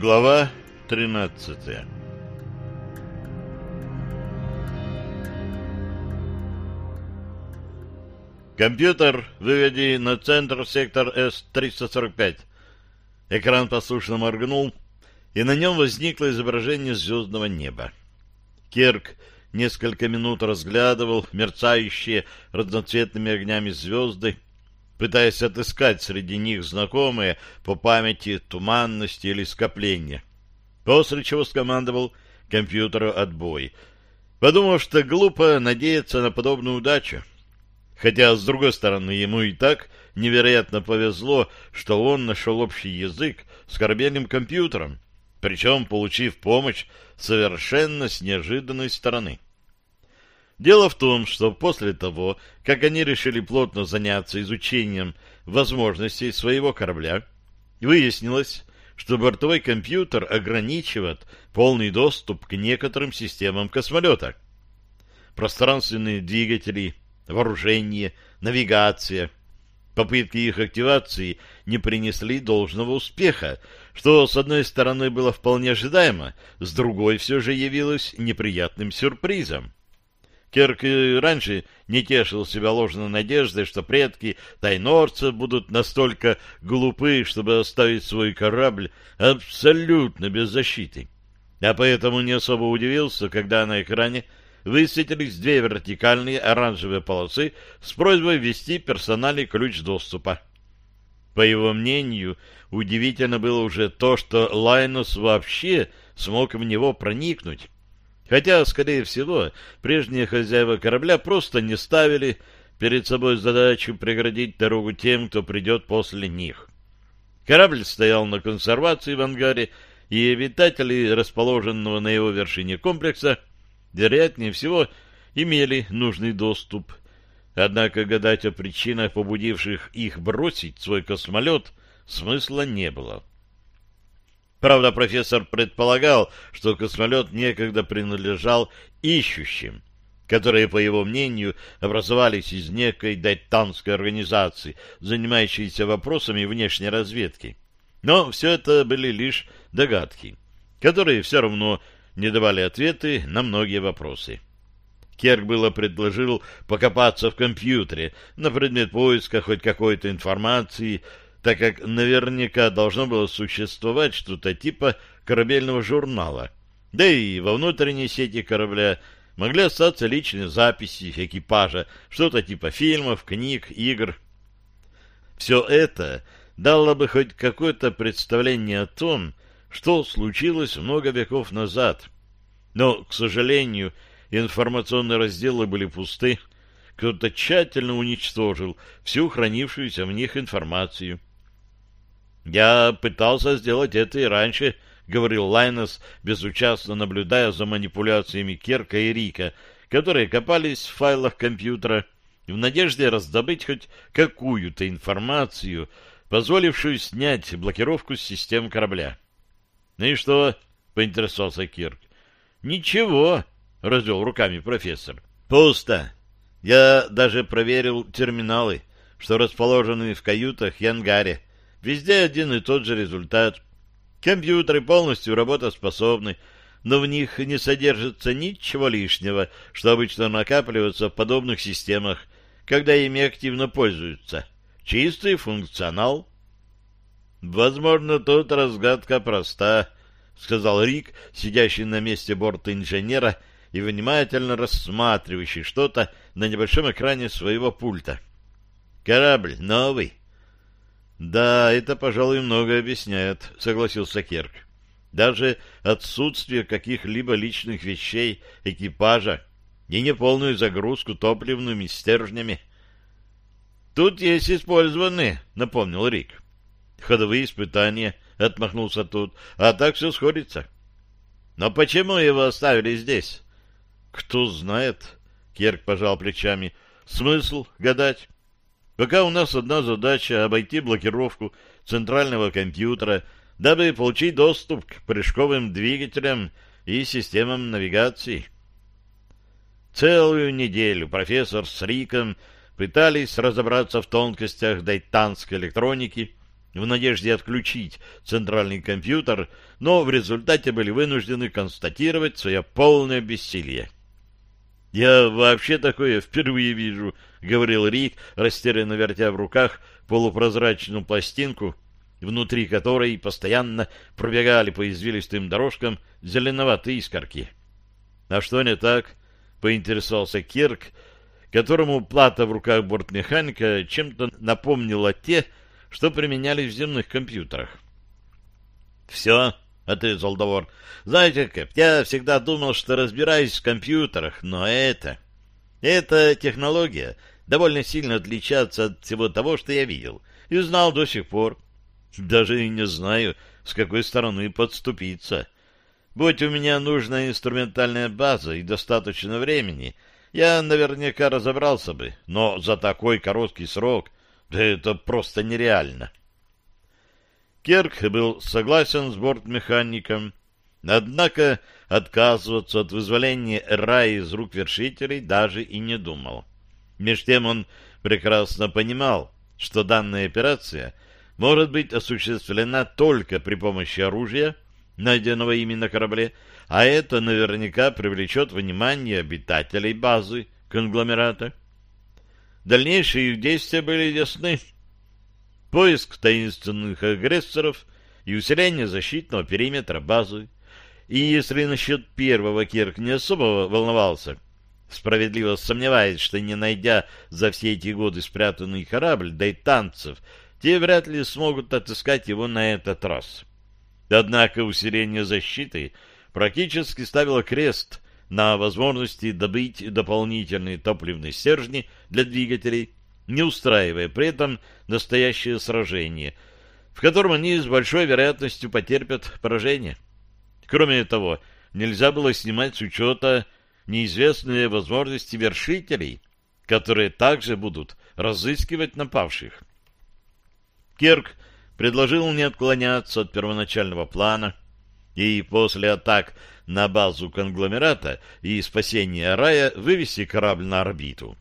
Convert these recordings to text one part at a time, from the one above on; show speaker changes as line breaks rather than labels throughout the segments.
Глава 13 Компьютер выведи на центр сектор С-345. Экран послушно моргнул, и на нем возникло изображение звездного неба. Кирк несколько минут разглядывал мерцающие разноцветными огнями звезды, пытаясь отыскать среди них знакомые по памяти туманности или скопления, после чего скомандовал компьютеру отбой, подумав, что глупо надеяться на подобную удачу. Хотя, с другой стороны, ему и так невероятно повезло, что он нашел общий язык с корабельным компьютером, причем получив помощь совершенно с неожиданной стороны. Дело в том, что после того, как они решили плотно заняться изучением возможностей своего корабля, выяснилось, что бортовой компьютер ограничивает полный доступ к некоторым системам космолета. Пространственные двигатели, вооружение, навигация. Попытки их активации не принесли должного успеха, что, с одной стороны, было вполне ожидаемо, с другой все же явилось неприятным сюрпризом. Керк и раньше не тешил себя ложной надеждой, что предки тайнорца будут настолько глупы, чтобы оставить свой корабль абсолютно без защиты. А поэтому не особо удивился, когда на экране высветились две вертикальные оранжевые полосы с просьбой ввести персональный ключ доступа. По его мнению, удивительно было уже то, что Лайнус вообще смог в него проникнуть. Хотя, скорее всего, прежние хозяева корабля просто не ставили перед собой задачу преградить дорогу тем, кто придет после них. Корабль стоял на консервации в ангаре, и обитатели расположенного на его вершине комплекса вероятнее всего, имели нужный доступ. Однако гадать о причинах, побудивших их бросить свой космолет, смысла не было. Правда, профессор предполагал, что космолет некогда принадлежал ищущим, которые, по его мнению, образовались из некой дайтанской организации, занимающейся вопросами внешней разведки. Но все это были лишь догадки, которые все равно не давали ответы на многие вопросы. Керк было предложил покопаться в компьютере на предмет поиска хоть какой-то информации, так как наверняка должно было существовать что-то типа корабельного журнала. Да и во внутренней сети корабля могли остаться личные записи экипажа, что-то типа фильмов, книг, игр. Все это дало бы хоть какое-то представление о том, что случилось много веков назад. Но, к сожалению, информационные разделы были пусты. Кто-то тщательно уничтожил всю хранившуюся в них информацию. «Я пытался сделать это и раньше», — говорил Лайнес, безучастно наблюдая за манипуляциями Керка и Рика, которые копались в файлах компьютера в надежде раздобыть хоть какую-то информацию, позволившую снять блокировку с систем корабля. «Ну и что?» — поинтересовался Кирк. «Ничего», — развел руками профессор. «Пусто. Я даже проверил терминалы, что расположены в каютах и ангаре. Везде один и тот же результат. Компьютеры полностью работоспособны, но в них не содержится ничего лишнего, что обычно накапливается в подобных системах, когда ими активно пользуются. Чистый функционал. Возможно, тут разгадка проста, — сказал Рик, сидящий на месте борта инженера и внимательно рассматривающий что-то на небольшом экране своего пульта. «Корабль новый». «Да, это, пожалуй, многое объясняет», — согласился Керк. «Даже отсутствие каких-либо личных вещей экипажа и неполную загрузку топливными стержнями». «Тут есть использованные», — напомнил Рик ходовые испытания, — отмахнулся тут, — а так все сходится. Но почему его оставили здесь? — Кто знает, — Керк пожал плечами, — смысл гадать. Пока у нас одна задача — обойти блокировку центрального компьютера, дабы получить доступ к прыжковым двигателям и системам навигации. Целую неделю профессор с Риком пытались разобраться в тонкостях дайтанской электроники — в надежде отключить центральный компьютер, но в результате были вынуждены констатировать свое полное бессилие. «Я вообще такое впервые вижу», — говорил Рик, растерянно вертя в руках полупрозрачную пластинку, внутри которой постоянно пробегали по извилистым дорожкам зеленоватые искорки. «А что не так?» — поинтересовался Кирк, которому плата в руках бортмеханика чем-то напомнила те, что применялись в земных компьютерах. «Все», — отрезал Довор. «Знаете, Кэп, я всегда думал, что разбираюсь в компьютерах, но это... Эта технология довольно сильно отличается от всего того, что я видел, и знал до сих пор. Даже и не знаю, с какой стороны подступиться. Будь у меня нужная инструментальная база и достаточно времени, я наверняка разобрался бы, но за такой короткий срок да это просто нереально. Керк был согласен с бортмехаником, однако отказываться от вызволения рая из рук вершителей даже и не думал. Меж тем он прекрасно понимал, что данная операция может быть осуществлена только при помощи оружия, найденного ими на корабле, а это наверняка привлечет внимание обитателей базы конгломерата. Дальнейшие их действия были ясны. Поиск таинственных агрессоров и усиление защитного периметра базы. И если насчет первого Кирк не особо волновался, справедливо сомневаясь, что не найдя за все эти годы спрятанный корабль, да и танцев, те вряд ли смогут отыскать его на этот раз. Однако усиление защиты практически ставило крест на возможности добыть дополнительные топливные стержни для двигателей, не устраивая при этом настоящее сражение, в котором они с большой вероятностью потерпят поражение. Кроме того, нельзя было снимать с учета неизвестные возможности вершителей, которые также будут разыскивать напавших. Керк предложил не отклоняться от первоначального плана, и после атак на базу конгломерата и спасения рая вывести корабль на орбиту.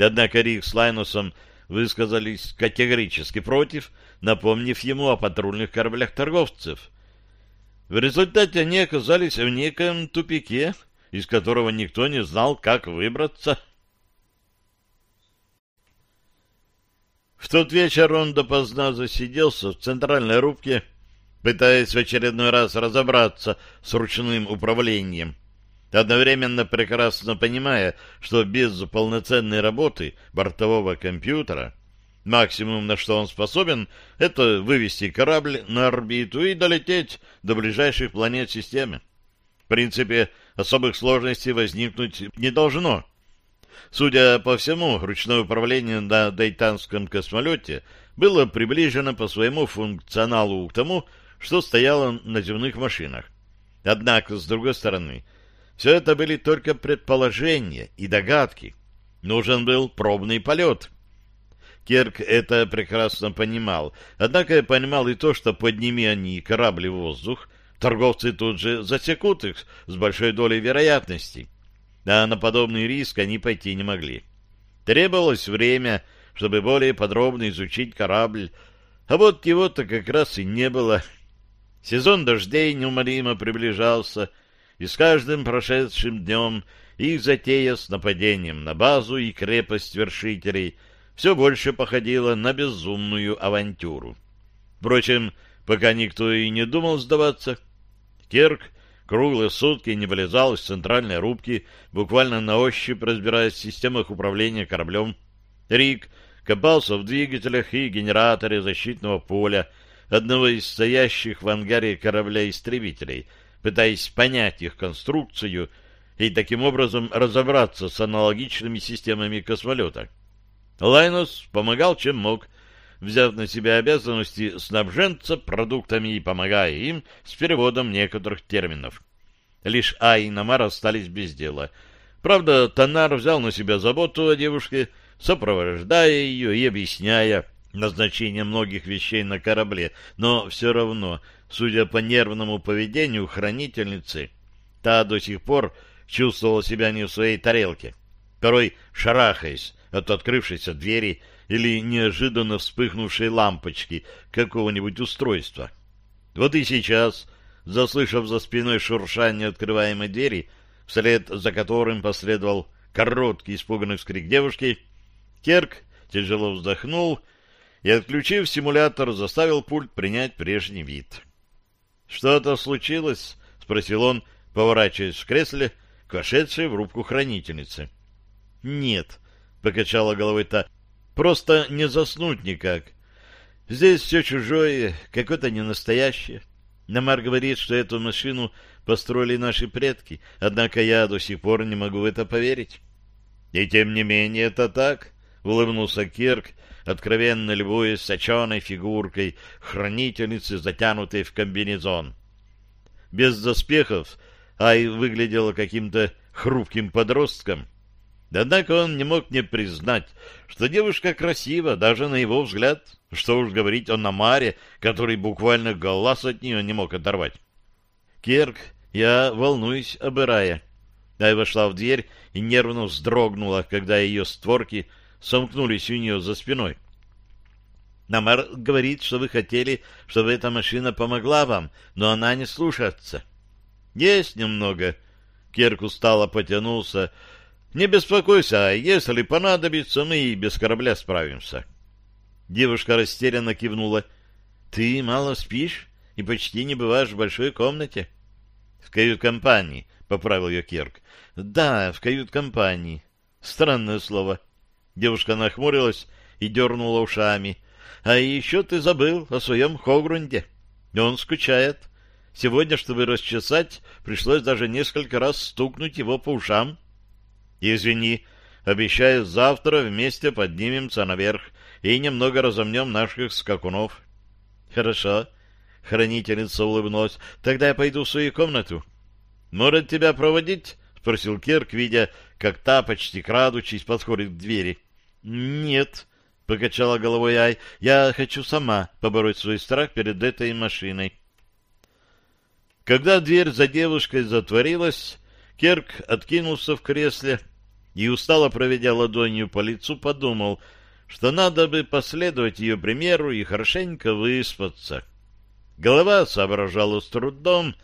Однако Рик с Лайнусом высказались категорически против, напомнив ему о патрульных кораблях торговцев. В результате они оказались в неком тупике, из которого никто не знал, как выбраться. В тот вечер он допоздна засиделся в центральной рубке, пытаясь в очередной раз разобраться с ручным управлением, одновременно прекрасно понимая, что без полноценной работы бортового компьютера максимум, на что он способен, это вывести корабль на орбиту и долететь до ближайших планет системы. В принципе, особых сложностей возникнуть не должно. Судя по всему, ручное управление на дейтанском космолете было приближено по своему функционалу к тому, что стояло на земных машинах. Однако, с другой стороны, все это были только предположения и догадки. Нужен был пробный полет. Керк это прекрасно понимал, однако понимал и то, что подними они корабли в воздух, торговцы тут же засекут их с большой долей вероятности. А на подобный риск они пойти не могли. Требовалось время, чтобы более подробно изучить корабль, а вот его-то как раз и не было. Сезон дождей неумолимо приближался, и с каждым прошедшим днем их затея с нападением на базу и крепость вершителей все больше походила на безумную авантюру. Впрочем, пока никто и не думал сдаваться, Керк круглые сутки не вылезал из центральной рубки, буквально на ощупь разбираясь в системах управления кораблем. Рик копался в двигателях и генераторе защитного поля, одного из стоящих в ангаре корабля-истребителей, пытаясь понять их конструкцию и таким образом разобраться с аналогичными системами космолета. Лайнус помогал чем мог, взяв на себя обязанности снабженца продуктами и помогая им с переводом некоторых терминов. Лишь Ай и Намар остались без дела. Правда, Танар взял на себя заботу о девушке, сопровождая ее и объясняя, назначение многих вещей на корабле, но все равно, судя по нервному поведению хранительницы, та до сих пор чувствовала себя не в своей тарелке, порой шарахаясь от открывшейся двери или неожиданно вспыхнувшей лампочки какого-нибудь устройства. Вот и сейчас, заслышав за спиной шуршание открываемой двери, вслед за которым последовал короткий испуганный вскрик девушки, Керк тяжело вздохнул и, отключив симулятор, заставил пульт принять прежний вид. «Что-то случилось?» — спросил он, поворачиваясь в кресле к вошедшей в рубку хранительницы. «Нет», — покачала головой та, — «просто не заснуть никак. Здесь все чужое, какое-то ненастоящее. Намар говорит, что эту машину построили наши предки, однако я до сих пор не могу в это поверить». «И тем не менее это так», — улыбнулся Кирк, откровенно любуясь соченой фигуркой хранительницы, затянутой в комбинезон. Без доспехов Ай выглядела каким-то хрупким подростком. Однако он не мог не признать, что девушка красива, даже на его взгляд. Что уж говорить о Намаре, который буквально глаз от нее не мог оторвать. «Керк, я волнуюсь об Ирае». Ай вошла в дверь и нервно вздрогнула, когда ее створки сомкнулись у нее за спиной. Намар говорит, что вы хотели, чтобы эта машина помогла вам, но она не слушается. Есть немного. Керк устало потянулся. Не беспокойся, а если понадобится, мы и без корабля справимся. Девушка растерянно кивнула. Ты мало спишь и почти не бываешь в большой комнате? В кают-компании, поправил ее Керк. Да, в кают-компании. Странное слово. Девушка нахмурилась и дернула ушами. А еще ты забыл о своем Хогрунде. Он скучает. Сегодня, чтобы расчесать, пришлось даже несколько раз стукнуть его по ушам. Извини, обещаю, завтра вместе поднимемся наверх и немного разомнем наших скакунов. Хорошо. Хранительница улыбнулась. Тогда я пойду в свою комнату. Может, тебя проводить? Спросил Керк, видя, как та, почти крадучись, подходит к двери. Нет, покачала головой Ай. Я хочу сама побороть свой страх перед этой машиной. Когда дверь за девушкой затворилась, Керк откинулся в кресле и, устало проведя ладонью по лицу, подумал, что надо бы последовать ее примеру и хорошенько выспаться. Голова соображала с трудом,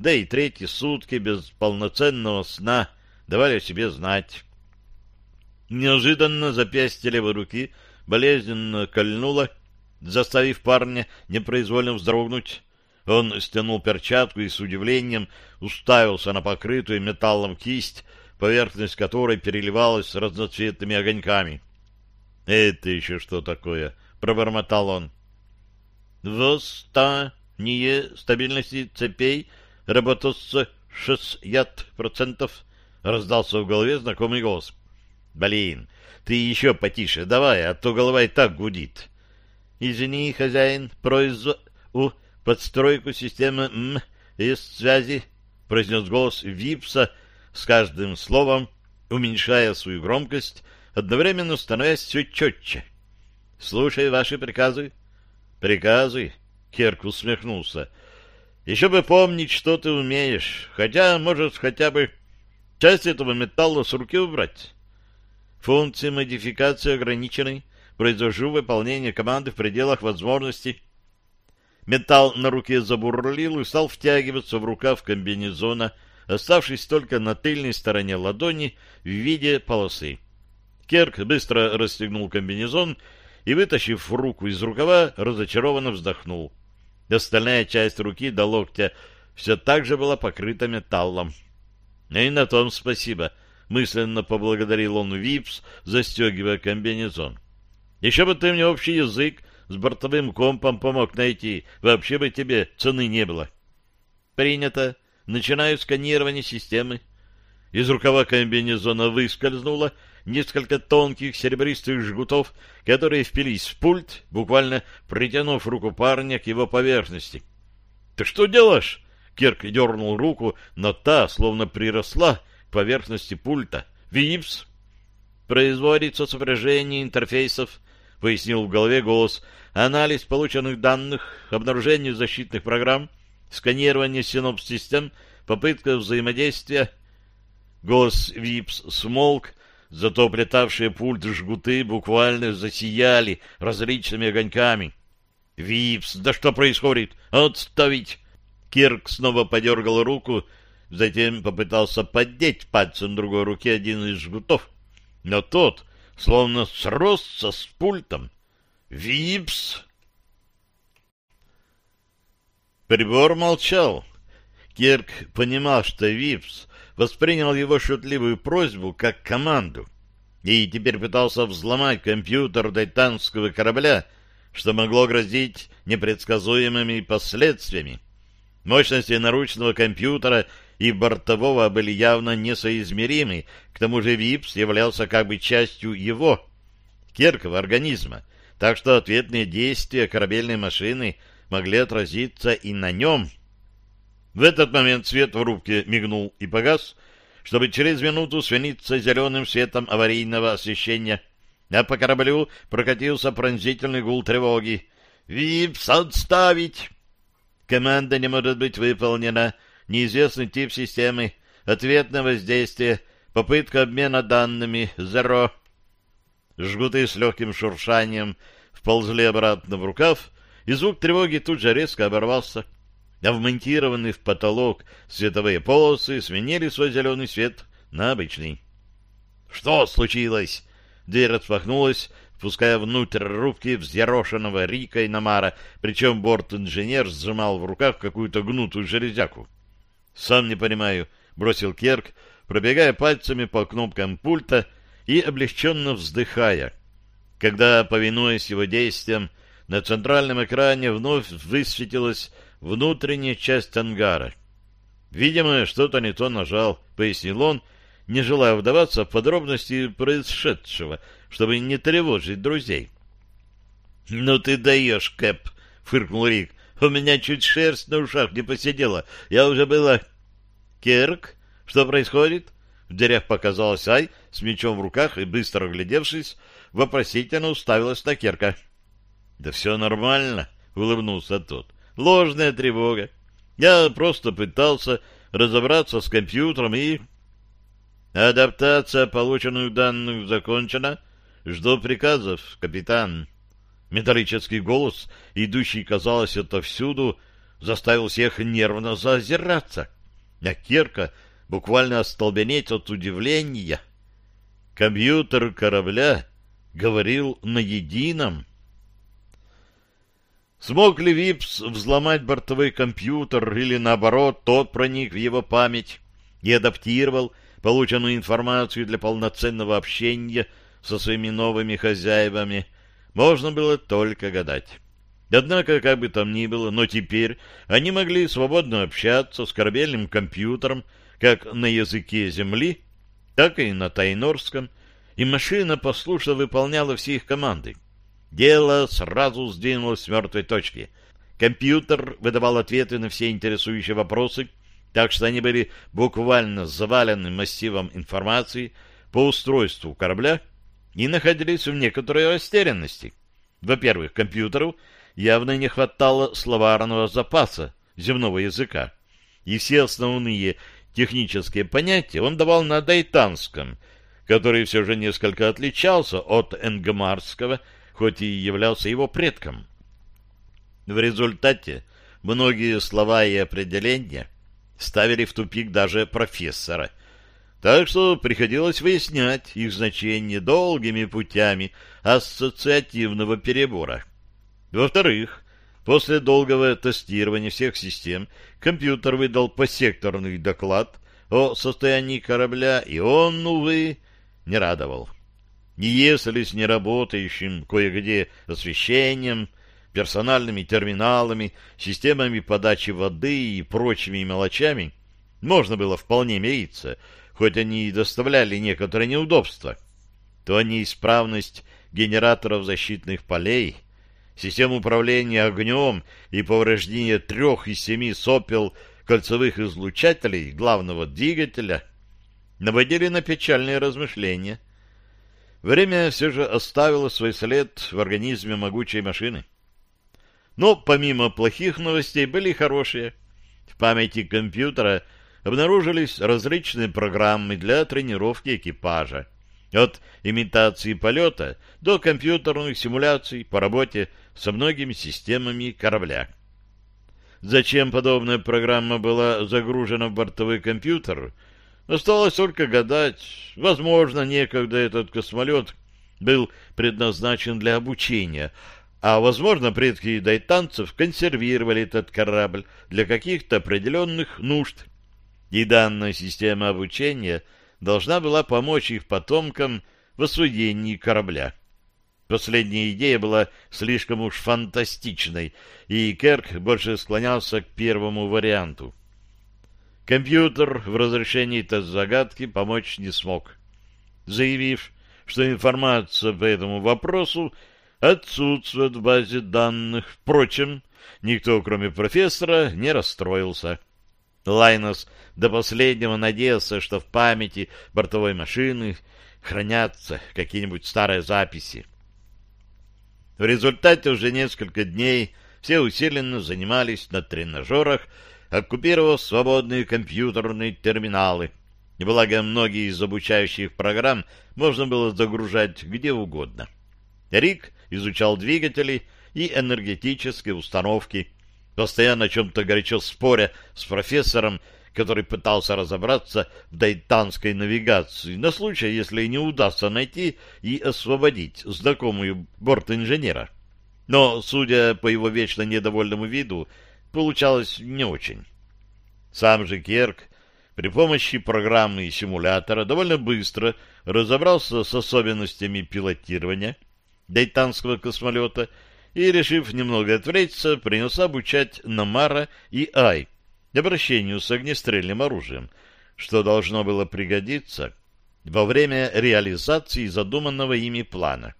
да и третьи сутки без полноценного сна давали о себе знать. Неожиданно запястье левой руки болезненно кольнуло, заставив парня непроизвольно вздрогнуть. Он стянул перчатку и с удивлением уставился на покрытую металлом кисть, поверхность которой переливалась разноцветными огоньками. — Это еще что такое? — пробормотал он. — Восстание стабильности цепей работосца шестьдесят процентов, — раздался в голове знакомый голос. — Блин, ты еще потише давай, а то голова и так гудит. — Извини, хозяин, производ... у подстройку системы м из связи, — произнес голос Випса с каждым словом, уменьшая свою громкость, одновременно становясь все четче. — Слушай ваши приказы. — Приказы? — Керк усмехнулся. — Еще бы помнить, что ты умеешь, хотя, может, хотя бы часть этого металла с руки убрать. Функции модификации ограничены. Произвожу выполнение команды в пределах возможностей. Металл на руке забурлил и стал втягиваться в рукав комбинезона, оставшись только на тыльной стороне ладони в виде полосы. Керк быстро расстегнул комбинезон и, вытащив руку из рукава, разочарованно вздохнул. Остальная часть руки до локтя все так же была покрыта металлом. И на том спасибо, мысленно поблагодарил он Випс, застегивая комбинезон. Еще бы ты мне общий язык с бортовым компом помог найти. Вообще бы тебе цены не было. Принято. Начинаю сканирование системы. Из рукава комбинезона выскользнуло несколько тонких серебристых жгутов, которые впились в пульт, буквально притянув руку парня к его поверхности. — Ты что делаешь? Кирк дернул руку, но та словно приросла к поверхности пульта. — Випс! Производится сопряжение интерфейсов — пояснил в голове голос. «Анализ полученных данных, обнаружение защитных программ, сканирование синопс-систем, попытка взаимодействия». Голос ВИПС смолк, зато плетавшие пульт жгуты буквально засияли различными огоньками. «Випс, да что происходит? Отставить!» Кирк снова подергал руку, затем попытался поддеть пальцем другой руки один из жгутов. Но тот словно сросся с пультом. «Випс!» Прибор молчал. Кирк понимал, что Випс воспринял его шутливую просьбу как команду и теперь пытался взломать компьютер дайтанского корабля, что могло грозить непредсказуемыми последствиями. Мощности наручного компьютера и бортового были явно несоизмеримы, к тому же ВИПС являлся как бы частью его, Киркова, организма, так что ответные действия корабельной машины могли отразиться и на нем. В этот момент свет в рубке мигнул и погас, чтобы через минуту смениться зеленым светом аварийного освещения, а по кораблю прокатился пронзительный гул тревоги. «Випс, отставить!» Команда не может быть выполнена. Неизвестный тип системы. Ответное воздействие. Попытка обмена данными. Зеро. Жгуты с легким шуршанием вползли обратно в рукав, и звук тревоги тут же резко оборвался. А вмонтированные в потолок световые полосы сменили свой зеленый свет на обычный. «Что случилось?» Дверь распахнулась, впуская внутрь рубки взъерошенного Рика и Намара, причем борт-инженер сжимал в руках какую-то гнутую железяку. «Сам не понимаю», — бросил Керк, пробегая пальцами по кнопкам пульта и облегченно вздыхая, когда, повинуясь его действиям, на центральном экране вновь высветилась внутренняя часть ангара. «Видимо, что-то не то нажал», — пояснил он, не желая вдаваться в подробности происшедшего, чтобы не тревожить друзей. — Ну ты даешь, Кэп, — фыркнул Рик. — У меня чуть шерсть на ушах не посидела. Я уже была... — Керк, что происходит? В дверях показалась Ай с мечом в руках и, быстро оглядевшись, вопросительно уставилась на Керка. — Да все нормально, — улыбнулся тот. — Ложная тревога. Я просто пытался разобраться с компьютером и... Адаптация полученных данных закончена. Жду приказов, капитан. Металлический голос, идущий, казалось, отовсюду, заставил всех нервно зазираться. А Керка буквально остолбенеть от удивления. Компьютер корабля говорил на едином. Смог ли Випс взломать бортовой компьютер или, наоборот, тот проник в его память и адаптировал полученную информацию для полноценного общения со своими новыми хозяевами, можно было только гадать. Однако, как бы там ни было, но теперь они могли свободно общаться с корабельным компьютером как на языке Земли, так и на тайнорском, и машина послушно выполняла все их команды. Дело сразу сдвинулось с мертвой точки. Компьютер выдавал ответы на все интересующие вопросы, так что они были буквально завалены массивом информации по устройству корабля и находились в некоторой растерянности. Во-первых, компьютеру явно не хватало словарного запаса земного языка, и все основные технические понятия он давал на дайтанском, который все же несколько отличался от энгмарского, хоть и являлся его предком. В результате многие слова и определения – ставили в тупик даже профессора. Так что приходилось выяснять их значение долгими путями ассоциативного перебора. Во-вторых, после долгого тестирования всех систем компьютер выдал посекторный доклад о состоянии корабля, и он, увы, не радовал. Не если с неработающим кое-где освещением, персональными терминалами, системами подачи воды и прочими мелочами можно было вполне мириться, хоть они и доставляли некоторые неудобства, то неисправность генераторов защитных полей, систем управления огнем и повреждение трех из семи сопел кольцевых излучателей главного двигателя наводили на печальные размышления. Время все же оставило свой след в организме могучей машины. Но помимо плохих новостей были хорошие. В памяти компьютера обнаружились различные программы для тренировки экипажа. от имитации полета до компьютерных симуляций по работе со многими системами корабля. Зачем подобная программа была загружена в бортовой компьютер, осталось только гадать. Возможно, некогда этот космолет был предназначен для обучения, а, возможно, предки дайтанцев консервировали этот корабль для каких-то определенных нужд. И данная система обучения должна была помочь их потомкам в освоении корабля. Последняя идея была слишком уж фантастичной, и Керк больше склонялся к первому варианту. Компьютер в разрешении этой загадки помочь не смог, заявив, что информация по этому вопросу отсутствует в базе данных. Впрочем, никто, кроме профессора, не расстроился. Лайнос до последнего надеялся, что в памяти бортовой машины хранятся какие-нибудь старые записи. В результате уже несколько дней все усиленно занимались на тренажерах, оккупировав свободные компьютерные терминалы. Благо многие из обучающих программ можно было загружать где угодно. Рик изучал двигатели и энергетические установки, постоянно о чем-то горячо споря с профессором, который пытался разобраться в дайтанской навигации на случай, если не удастся найти и освободить знакомую борт-инженера. Но, судя по его вечно недовольному виду, получалось не очень. Сам же Керк при помощи программы и симулятора довольно быстро разобрался с особенностями пилотирования дайтанского космолета и, решив немного отвлечься, принялся обучать Намара и Ай — обращению с огнестрельным оружием, что должно было пригодиться во время реализации задуманного ими плана.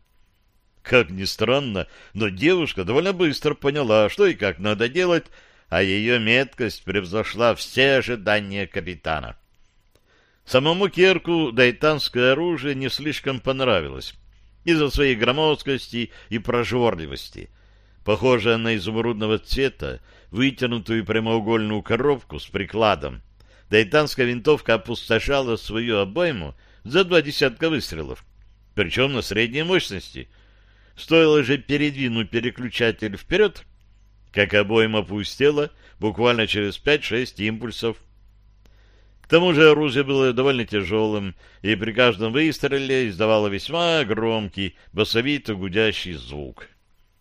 Как ни странно, но девушка довольно быстро поняла, что и как надо делать, а ее меткость превзошла все ожидания капитана. Самому Керку дайтанское оружие не слишком понравилось из-за своей громоздкости и прожорливости. Похожее на изумрудного цвета, вытянутую прямоугольную коробку с прикладом. Дайтанская винтовка опустошала свою обойму за два десятка выстрелов, причем на средней мощности. Стоило же передвинуть переключатель вперед, как обойма пустела буквально через 5-6 импульсов. К тому же оружие было довольно тяжелым, и при каждом выстреле издавало весьма громкий, басовито-гудящий звук.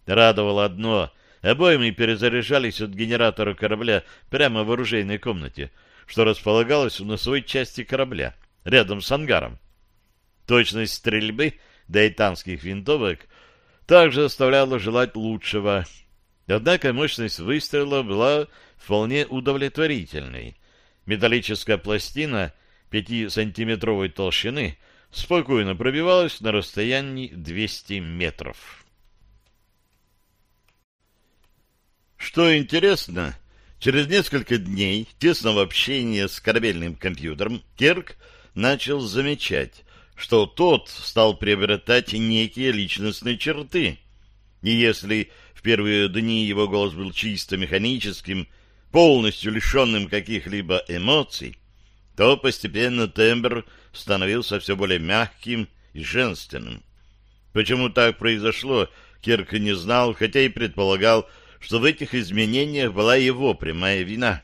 Радовало одно Обоймы перезаряжались от генератора корабля прямо в оружейной комнате, что располагалось в носовой части корабля, рядом с ангаром. Точность стрельбы дайтанских винтовок также оставляла желать лучшего. Однако мощность выстрела была вполне удовлетворительной. Металлическая пластина 5-сантиметровой толщины спокойно пробивалась на расстоянии 200 метров. Что интересно, через несколько дней тесного общения с корабельным компьютером Керк начал замечать, что тот стал приобретать некие личностные черты. И если в первые дни его голос был чисто механическим, полностью лишенным каких-либо эмоций, то постепенно тембр становился все более мягким и женственным. Почему так произошло, Кирк не знал, хотя и предполагал, что в этих изменениях была его прямая вина.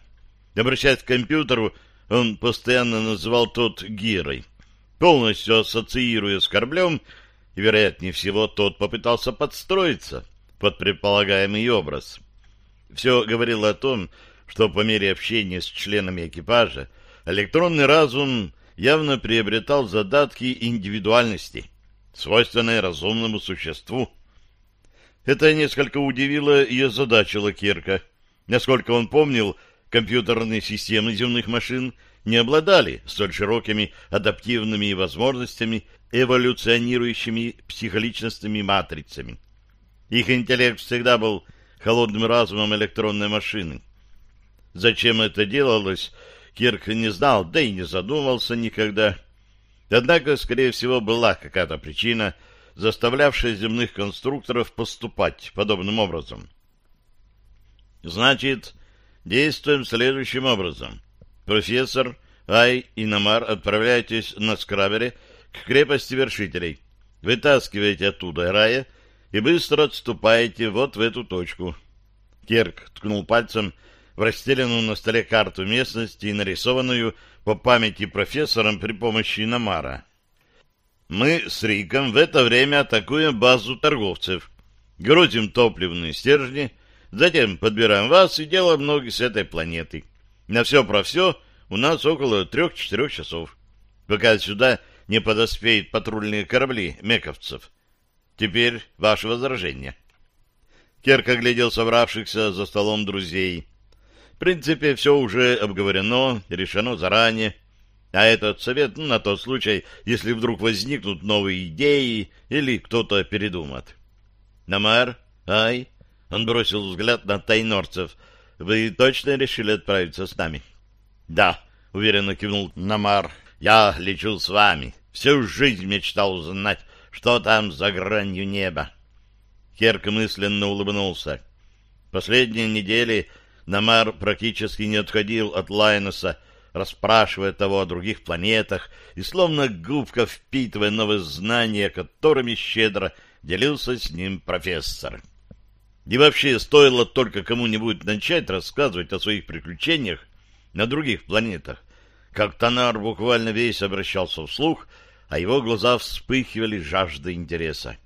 Обращаясь к компьютеру, он постоянно называл тот Гирой, полностью ассоциируя с кораблем, и, вероятнее всего, тот попытался подстроиться под предполагаемый образ. Все говорило о том, что по мере общения с членами экипажа электронный разум явно приобретал задатки индивидуальности, свойственные разумному существу. Это несколько удивило и озадачило Кирка. Насколько он помнил, компьютерные системы земных машин не обладали столь широкими адаптивными возможностями, эволюционирующими психоличностными матрицами. Их интеллект всегда был холодным разумом электронной машины. Зачем это делалось, Кирк не знал, да и не задумывался никогда. Однако, скорее всего, была какая-то причина, заставлявшая земных конструкторов поступать подобным образом. Значит, действуем следующим образом. Профессор, Ай и Намар отправляйтесь на скрабере к крепости вершителей. Вытаскиваете оттуда рая и быстро отступаете вот в эту точку. Керк ткнул пальцем в расстеленную на столе карту местности, нарисованную по памяти профессором при помощи Намара. Мы с Риком в это время атакуем базу торговцев, грузим топливные стержни, затем подбираем вас и делаем ноги с этой планеты. На все про все у нас около трех-четырех часов, пока сюда не подоспеют патрульные корабли мековцев. Теперь ваше возражение. Керк оглядел собравшихся за столом друзей. Принципе, все уже обговорено, решено заранее. А этот совет ну, на тот случай, если вдруг возникнут новые идеи или кто-то передумает. Намар, ай, он бросил взгляд на тайнорцев. Вы точно решили отправиться с нами? Да, уверенно кивнул Намар. Я лечу с вами. Всю жизнь мечтал узнать, что там за гранью неба. Керк мысленно улыбнулся. Последние недели Намар практически не отходил от Лайноса, расспрашивая того о других планетах и словно губка впитывая новые знания, которыми щедро делился с ним профессор. И вообще, стоило только кому-нибудь начать рассказывать о своих приключениях на других планетах, как Танар буквально весь обращался вслух, а его глаза вспыхивали жаждой интереса.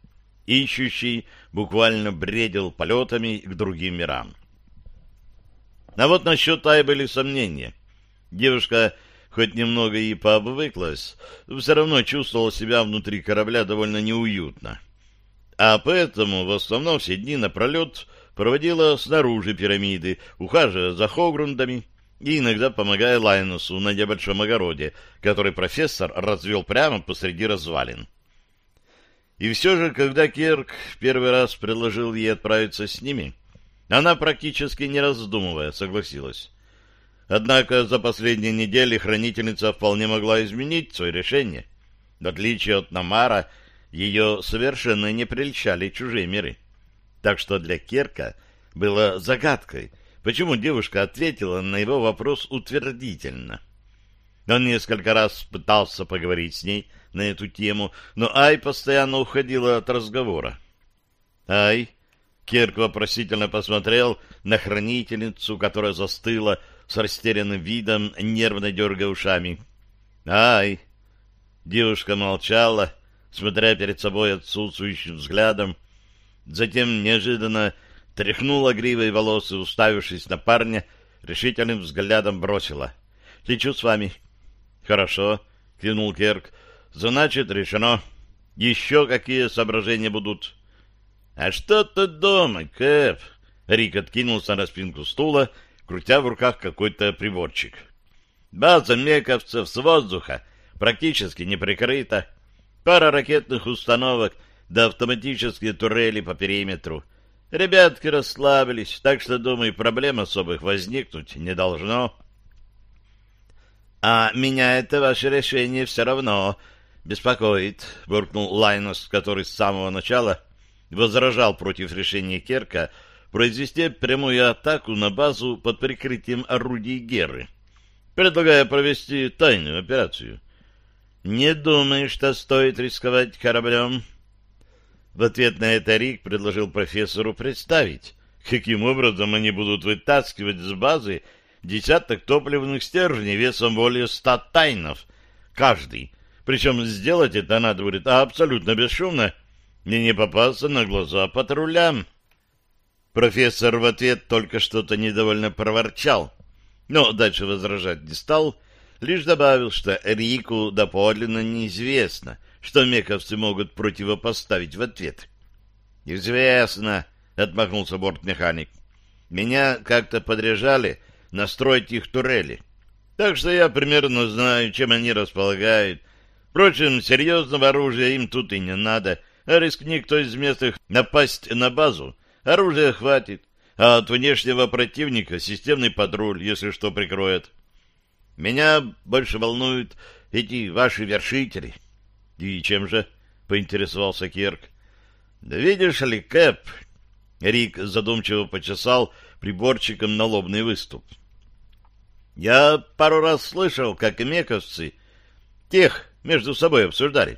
Ищущий буквально бредил полетами к другим мирам. А вот насчет Ай были сомнения. Девушка хоть немного и пообвыклась, все равно чувствовала себя внутри корабля довольно неуютно. А поэтому в основном все дни напролет проводила снаружи пирамиды, ухаживая за Хогрундами и иногда помогая Лайнусу на небольшом огороде, который профессор развел прямо посреди развалин. И все же, когда Керк первый раз предложил ей отправиться с ними, она практически не раздумывая согласилась. Однако за последние недели хранительница вполне могла изменить свое решение. В отличие от Намара, ее совершенно не прельщали чужие миры. Так что для Керка было загадкой, почему девушка ответила на его вопрос утвердительно. Он несколько раз пытался поговорить с ней на эту тему, но Ай постоянно уходила от разговора. «Ай!» Керк вопросительно посмотрел на хранительницу, которая застыла с растерянным видом, нервно дергая ушами. «Ай!» Девушка молчала, смотря перед собой отсутствующим взглядом, затем неожиданно тряхнула гривой волосы, уставившись на парня, решительным взглядом бросила. «Лечу с вами». «Хорошо», — кивнул Керк. «Значит, решено. Еще какие соображения будут?» «А что тут дома, Кэп?» Рик откинулся на спинку стула, крутя в руках какой-то приборчик. «База мековцев с воздуха практически не прикрыта. Пара ракетных установок да автоматические турели по периметру. Ребятки расслабились, так что, думаю, проблем особых возникнуть не должно. — А меня это ваше решение все равно беспокоит, — буркнул Лайнус, который с самого начала возражал против решения Керка произвести прямую атаку на базу под прикрытием орудий Геры, предлагая провести тайную операцию. «Не думаю, что стоит рисковать кораблем». В ответ на это Рик предложил профессору представить, каким образом они будут вытаскивать с базы десяток топливных стержней весом более ста тайнов каждый. Причем сделать это надо будет абсолютно бесшумно и не попасться на глаза патрулям. Профессор в ответ только что-то недовольно проворчал, но дальше возражать не стал, лишь добавил, что Рику доподлинно неизвестно, что мековцы могут противопоставить в ответ. «Известно», — отмахнулся бортмеханик. «Меня как-то подряжали настроить их турели, так что я примерно знаю, чем они располагают. Впрочем, серьезного оружия им тут и не надо, рискни кто из местных напасть на базу, оружия хватит, а от внешнего противника системный патруль, если что, прикроет». Меня больше волнуют эти ваши вершители. — И чем же? — поинтересовался Кирк. — Да видишь ли, Кэп... Рик задумчиво почесал приборчиком на лобный выступ. — Я пару раз слышал, как мековцы, тех между собой обсуждали.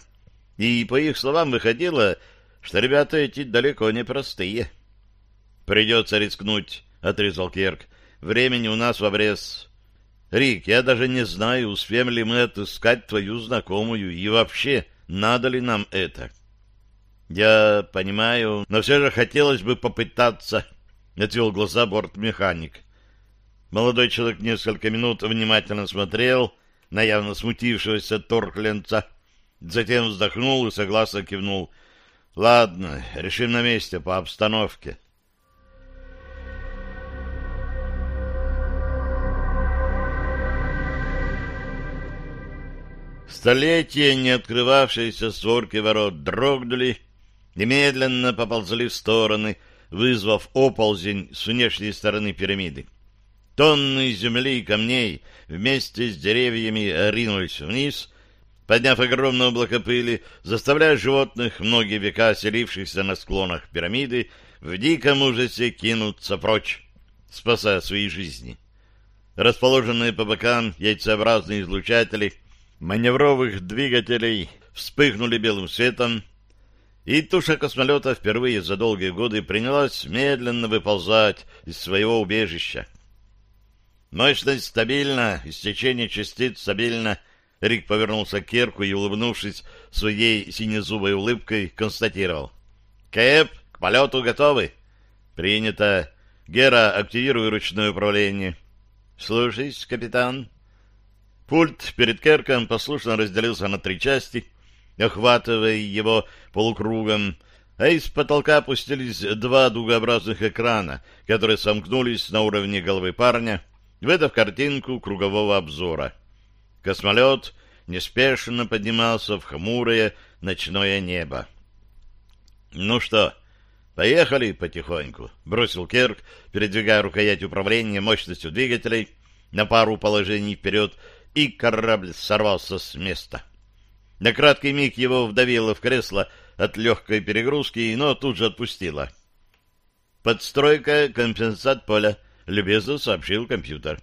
И, по их словам, выходило, что ребята эти далеко не простые. «Придется рискнуть», — отрезал Керк. «Времени у нас в обрез. Рик, я даже не знаю, успеем ли мы отыскать твою знакомую, и вообще, надо ли нам это». «Я понимаю, но все же хотелось бы попытаться», — отвел глаза бортмеханик. Молодой человек несколько минут внимательно смотрел на явно смутившегося Торкленца, затем вздохнул и согласно кивнул. «Ладно, решим на месте, по обстановке». Столетия не открывавшиеся створки ворот дрогнули и медленно поползли в стороны, вызвав оползень с внешней стороны пирамиды. Тонны земли и камней вместе с деревьями ринулись вниз, подняв огромное облако пыли, заставляя животных, многие века селившихся на склонах пирамиды, в диком ужасе кинуться прочь, спасая свои жизни. Расположенные по бокам яйцеобразные излучатели маневровых двигателей вспыхнули белым светом, и туша космолета впервые за долгие годы принялась медленно выползать из своего убежища. Мощность стабильна, истечение частиц стабильно. Рик повернулся к Керку и, улыбнувшись своей синезубой улыбкой, констатировал. «Кэп, к полету готовы?» «Принято. Гера, активируй ручное управление». «Слушаюсь, капитан». Пульт перед Керком послушно разделился на три части, охватывая его полукругом, а из потолка опустились два дугообразных экрана, которые сомкнулись на уровне головы парня, выдав картинку кругового обзора. Космолет неспешно поднимался в хмурое ночное небо. «Ну что, поехали потихоньку», — бросил Керк, передвигая рукоять управления мощностью двигателей на пару положений вперед, и корабль сорвался с места. На краткий миг его вдавило в кресло от легкой перегрузки, но тут же отпустило. «Подстройка компенсат поля», — любезно сообщил компьютер.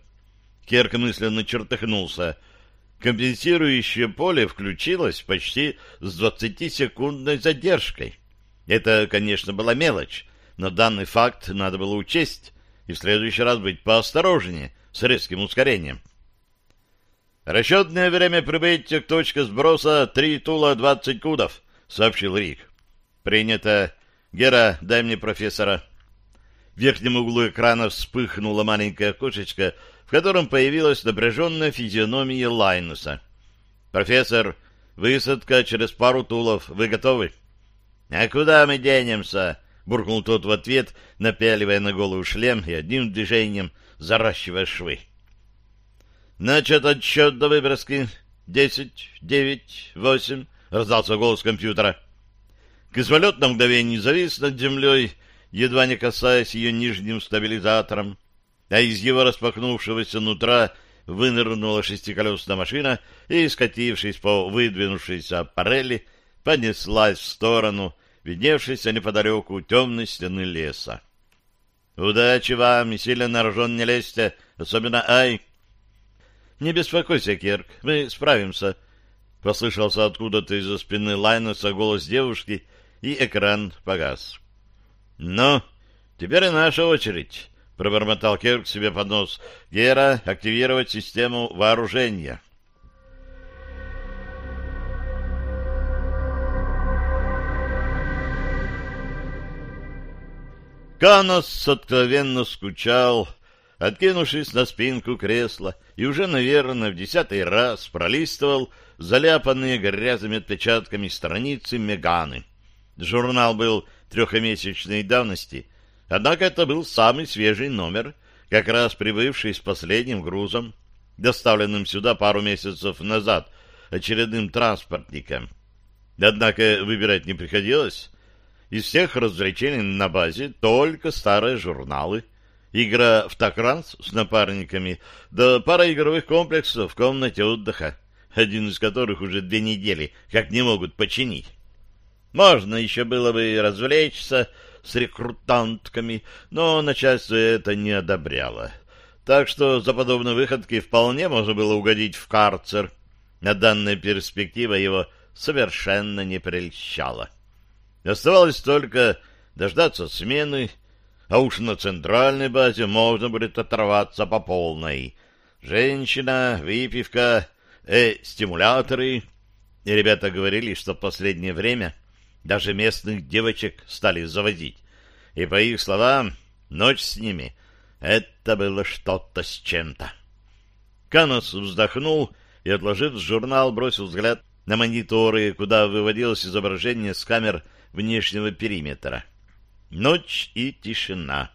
Керк мысленно чертыхнулся. Компенсирующее поле включилось почти с 20-секундной задержкой. Это, конечно, была мелочь, но данный факт надо было учесть и в следующий раз быть поосторожнее с резким ускорением. «Расчетное время прибытия к точке сброса — три тула двадцать кудов», — сообщил Рик. «Принято. Гера, дай мне профессора». В верхнем углу экрана вспыхнула маленькая окошечко, в котором появилась напряженная физиономия Лайнуса. «Профессор, высадка через пару тулов. Вы готовы?» «А куда мы денемся?» — буркнул тот в ответ, напяливая на голову шлем и одним движением заращивая швы. «Начат отсчет до выброски. Десять, девять, восемь», — раздался голос компьютера. Космолет на мгновение завис над землей, едва не касаясь ее нижним стабилизатором, а из его распахнувшегося нутра вынырнула шестиколесная машина и, скатившись по выдвинувшейся парели, понеслась в сторону видневшейся неподалеку темной стены леса. «Удачи вам и сильно рожон не лезьте, особенно Ай!» «Не беспокойся, Керк, мы справимся», — послышался откуда-то из-за спины Лайнеса голос девушки, и экран погас. «Ну, теперь и наша очередь», — пробормотал Керк себе под нос. «Гера, активировать систему вооружения». Канос откровенно скучал, откинувшись на спинку кресла, и уже, наверное, в десятый раз пролистывал заляпанные грязными отпечатками страницы Меганы. Журнал был трехмесячной давности, однако это был самый свежий номер, как раз прибывший с последним грузом, доставленным сюда пару месяцев назад очередным транспортником. Однако выбирать не приходилось. Из всех развлечений на базе только старые журналы, игра в такранс с напарниками, да пара игровых комплексов в комнате отдыха, один из которых уже две недели как не могут починить. Можно еще было бы развлечься с рекрутантками, но начальство это не одобряло. Так что за подобные выходки вполне можно было угодить в карцер. На данная перспектива его совершенно не прельщала. Оставалось только дождаться смены, а уж на центральной базе можно будет оторваться по полной. Женщина, выпивка, э, стимуляторы. И ребята говорили, что в последнее время даже местных девочек стали заводить. И по их словам, ночь с ними — это было что-то с чем-то. Канос вздохнул и, отложив журнал, бросил взгляд на мониторы, куда выводилось изображение с камер внешнего периметра. Ночь и тишина.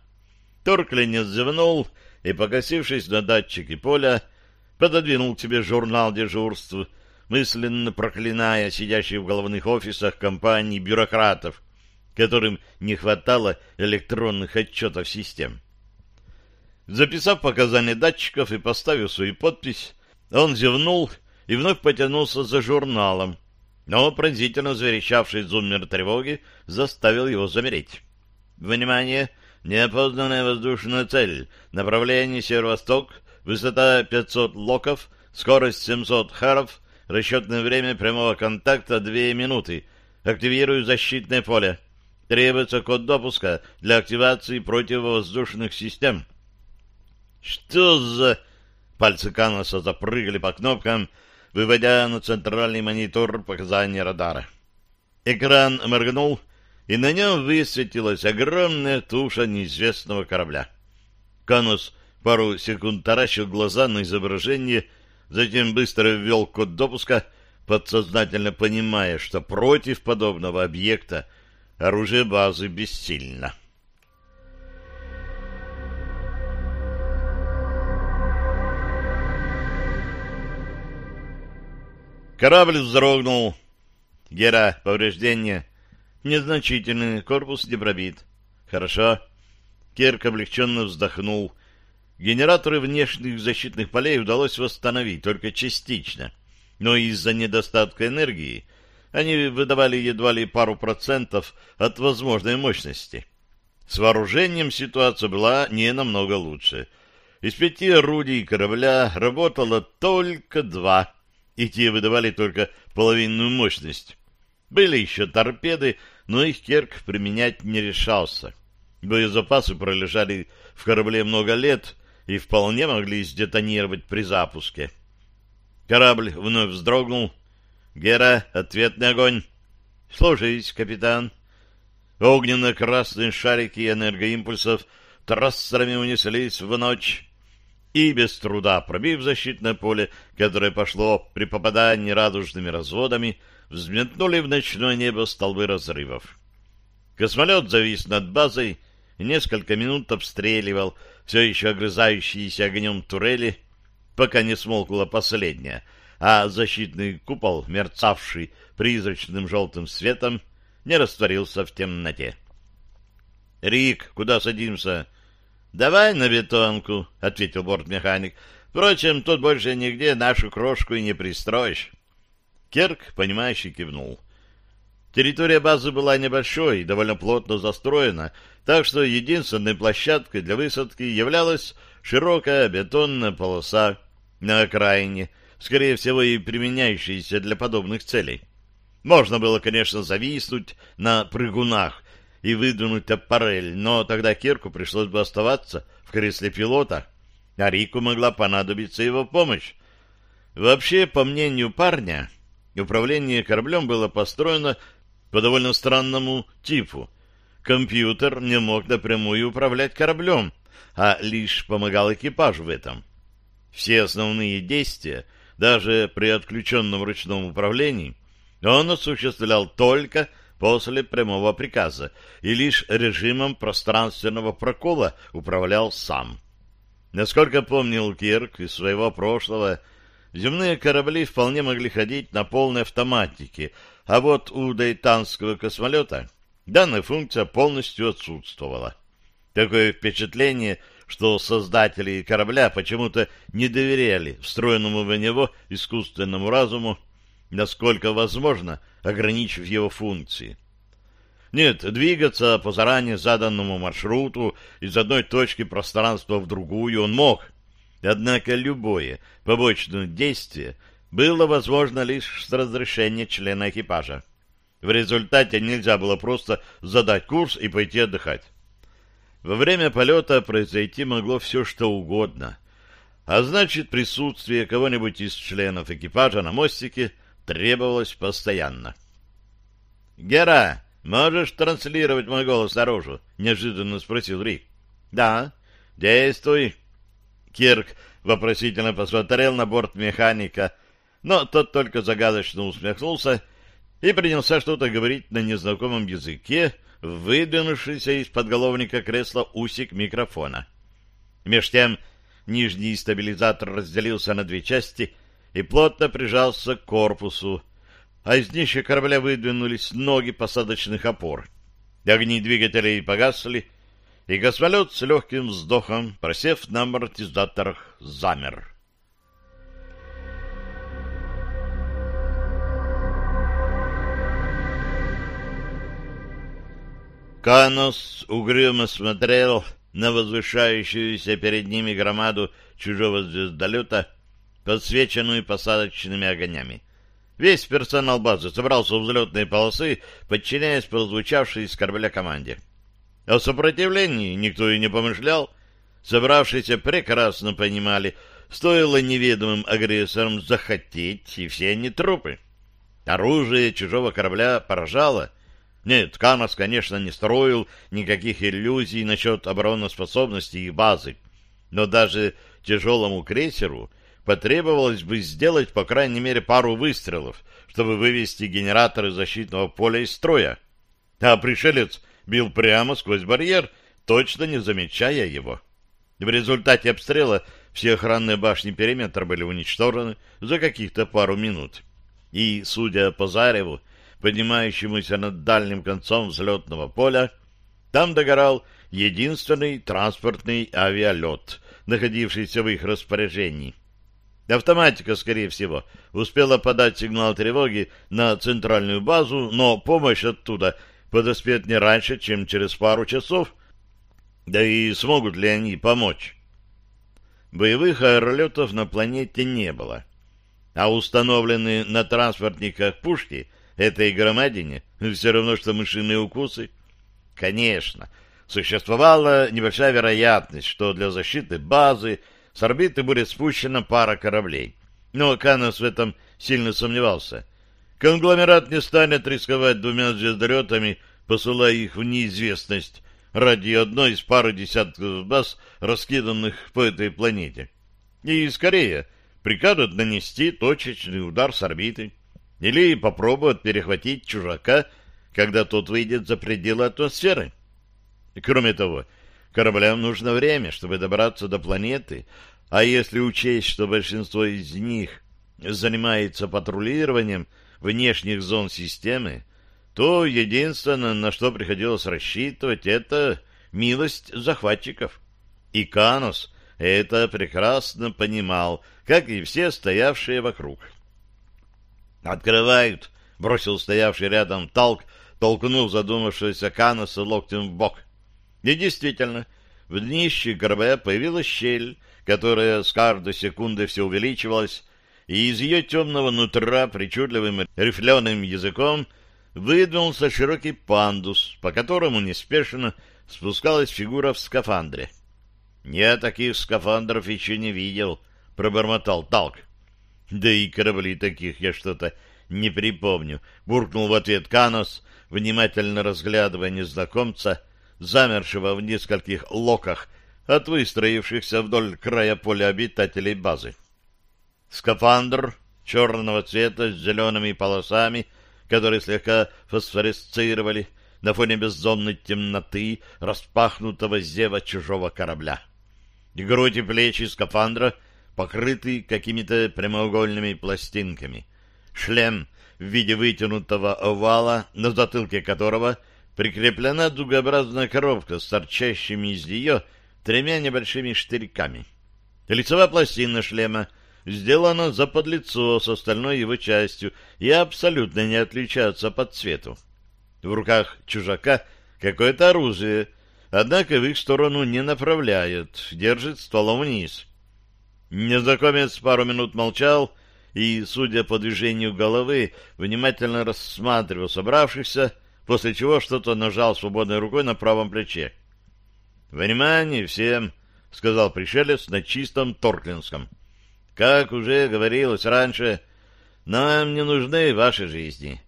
Торкленец зевнул и, покосившись на датчики поля, пододвинул к себе журнал дежурств, мысленно проклиная сидящих в головных офисах компаний бюрократов, которым не хватало электронных отчетов систем. Записав показания датчиков и поставив свою подпись, он зевнул и вновь потянулся за журналом, но пронзительно зверещавший зуммер тревоги заставил его замереть. «Внимание! Неопознанная воздушная цель. Направление северо-восток. Высота 500 локов. Скорость 700 харов. Расчетное время прямого контакта 2 минуты. Активирую защитное поле. Требуется код допуска для активации противовоздушных систем». «Что за...» Пальцы Каноса запрыгали по кнопкам, выводя на центральный монитор показания радара. Экран моргнул, и на нем высветилась огромная туша неизвестного корабля. Канос пару секунд таращил глаза на изображение, затем быстро ввел код допуска, подсознательно понимая, что против подобного объекта оружие базы бессильно. Корабль вздрогнул. Гера, повреждения. Незначительный, корпус не пробит. Хорошо. Керк облегченно вздохнул. Генераторы внешних защитных полей удалось восстановить только частично. Но из-за недостатка энергии они выдавали едва ли пару процентов от возможной мощности. С вооружением ситуация была не намного лучше. Из пяти орудий корабля работало только два — и те выдавали только половинную мощность. Были еще торпеды, но их Керк применять не решался. Боезапасы пролежали в корабле много лет и вполне могли сдетонировать при запуске. Корабль вновь вздрогнул. «Гера, ответный огонь!» «Слушаюсь, капитан!» Огненно-красные шарики энергоимпульсов трассерами унеслись в ночь и, без труда пробив защитное поле, которое пошло при попадании радужными разводами, взметнули в ночное небо столбы разрывов. Космолет завис над базой и несколько минут обстреливал все еще огрызающиеся огнем турели, пока не смолкла последняя, а защитный купол, мерцавший призрачным желтым светом, не растворился в темноте. «Рик, куда садимся?» «Давай на бетонку», — ответил бортмеханик. «Впрочем, тут больше нигде нашу крошку и не пристроишь». Керк, понимающий, кивнул. Территория базы была небольшой и довольно плотно застроена, так что единственной площадкой для высадки являлась широкая бетонная полоса на окраине, скорее всего и применяющаяся для подобных целей. Можно было, конечно, зависнуть на прыгунах и выдвинуть аппарель, но тогда Кирку пришлось бы оставаться в кресле пилота, а Рику могла понадобиться его помощь. Вообще, по мнению парня, управление кораблем было построено по довольно странному типу. Компьютер не мог напрямую управлять кораблем, а лишь помогал экипажу в этом. Все основные действия, даже при отключенном ручном управлении, он осуществлял только после прямого приказа и лишь режимом пространственного прокола управлял сам. Насколько помнил Кирк из своего прошлого, земные корабли вполне могли ходить на полной автоматике, а вот у дейтанского космолета данная функция полностью отсутствовала. Такое впечатление, что создатели корабля почему-то не доверяли встроенному в него искусственному разуму, насколько возможно, ограничив его функции. Нет, двигаться по заранее заданному маршруту из одной точки пространства в другую он мог. Однако любое побочное действие было возможно лишь с разрешения члена экипажа. В результате нельзя было просто задать курс и пойти отдыхать. Во время полета произойти могло все, что угодно. А значит, присутствие кого-нибудь из членов экипажа на мостике требовалось постоянно. «Гера, можешь транслировать мой голос наружу?» — неожиданно спросил Рик. «Да, действуй». Кирк вопросительно посмотрел на борт механика, но тот только загадочно усмехнулся и принялся что-то говорить на незнакомом языке, выдвинувшийся из подголовника кресла усик микрофона. Меж тем нижний стабилизатор разделился на две части и плотно прижался к корпусу, а из днища корабля выдвинулись ноги посадочных опор. Огни двигателей погасли, и космолет с легким вздохом, просев на амортизаторах, замер. Канос угрюмо смотрел на возвышающуюся перед ними громаду чужого звездолета, подсвеченную посадочными огнями. Весь персонал базы собрался у взлетной полосы, подчиняясь прозвучавшей из корабля команде. О сопротивлении никто и не помышлял. Собравшиеся прекрасно понимали, стоило неведомым агрессорам захотеть, и все они трупы. Оружие чужого корабля поражало — нет, Канос, конечно, не строил никаких иллюзий насчет обороноспособности их базы, но даже тяжелому крейсеру потребовалось бы сделать по крайней мере пару выстрелов, чтобы вывести генераторы защитного поля из строя. А пришелец бил прямо сквозь барьер, точно не замечая его. В результате обстрела все охранные башни периметра были уничтожены за каких-то пару минут. И, судя по Зареву, поднимающемуся над дальним концом взлетного поля, там догорал единственный транспортный авиалет, находившийся в их распоряжении. Автоматика, скорее всего, успела подать сигнал тревоги на центральную базу, но помощь оттуда подоспеет не раньше, чем через пару часов. Да и смогут ли они помочь? Боевых аэролетов на планете не было, а установленные на транспортниках пушки — этой громадине все равно, что мышиные укусы? Конечно, существовала небольшая вероятность, что для защиты базы с орбиты будет спущена пара кораблей. Но Канос в этом сильно сомневался. Конгломерат не станет рисковать двумя звездолетами, посылая их в неизвестность ради одной из пары десятков баз, раскиданных по этой планете. И скорее прикажут нанести точечный удар с орбиты. Или попробуют перехватить чужака, когда тот выйдет за пределы атмосферы. Кроме того, кораблям нужно время, чтобы добраться до планеты, а если учесть, что большинство из них занимается патрулированием внешних зон системы, то единственное, на что приходилось рассчитывать, это милость захватчиков. И Канос это прекрасно понимал, как и все стоявшие вокруг. «Открывают!» — бросил стоявший рядом Талк, толкнув задумавшегося Каноса локтем в бок. И действительно, в днище корабля появилась щель, которая с каждой секунды все увеличивалась, и из ее темного нутра причудливым рифленым языком выдвинулся широкий пандус, по которому неспешно спускалась фигура в скафандре. «Я таких скафандров еще не видел», — пробормотал Талк. Да и корабли таких я что-то не припомню, буркнул в ответ Канос, внимательно разглядывая незнакомца, замершего в нескольких локах от выстроившихся вдоль края поля обитателей базы. Скафандр черного цвета с зелеными полосами, которые слегка фосфоресцировали на фоне бездонной темноты распахнутого зева чужого корабля. И грудь и плечи скафандра — покрытый какими-то прямоугольными пластинками. Шлем в виде вытянутого овала, на затылке которого прикреплена дугообразная коробка с торчащими из нее тремя небольшими штырьками. Лицевая пластина шлема сделана за подлицо с остальной его частью и абсолютно не отличается по цвету. В руках чужака какое-то оружие, однако в их сторону не направляет, держит стволом вниз. Незнакомец пару минут молчал и, судя по движению головы, внимательно рассматривал собравшихся, после чего что-то нажал свободной рукой на правом плече. «Внимание всем!» — сказал пришелец на чистом торклинском. «Как уже говорилось раньше, нам не нужны ваши жизни.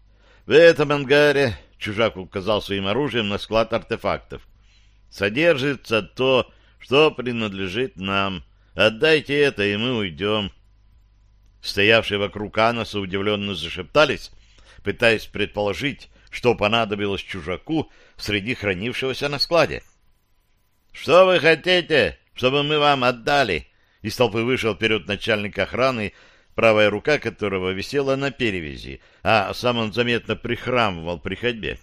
В этом ангаре, — чужак указал своим оружием на склад артефактов, — содержится то, что принадлежит нам. Отдайте это, и мы уйдем». Стоявшие вокруг Анаса удивленно зашептались, пытаясь предположить, что понадобилось чужаку среди хранившегося на складе. «Что вы хотите, чтобы мы вам отдали?» Из толпы вышел вперед начальник охраны, правая рука которого висела на перевязи, а сам он заметно прихрамывал при ходьбе.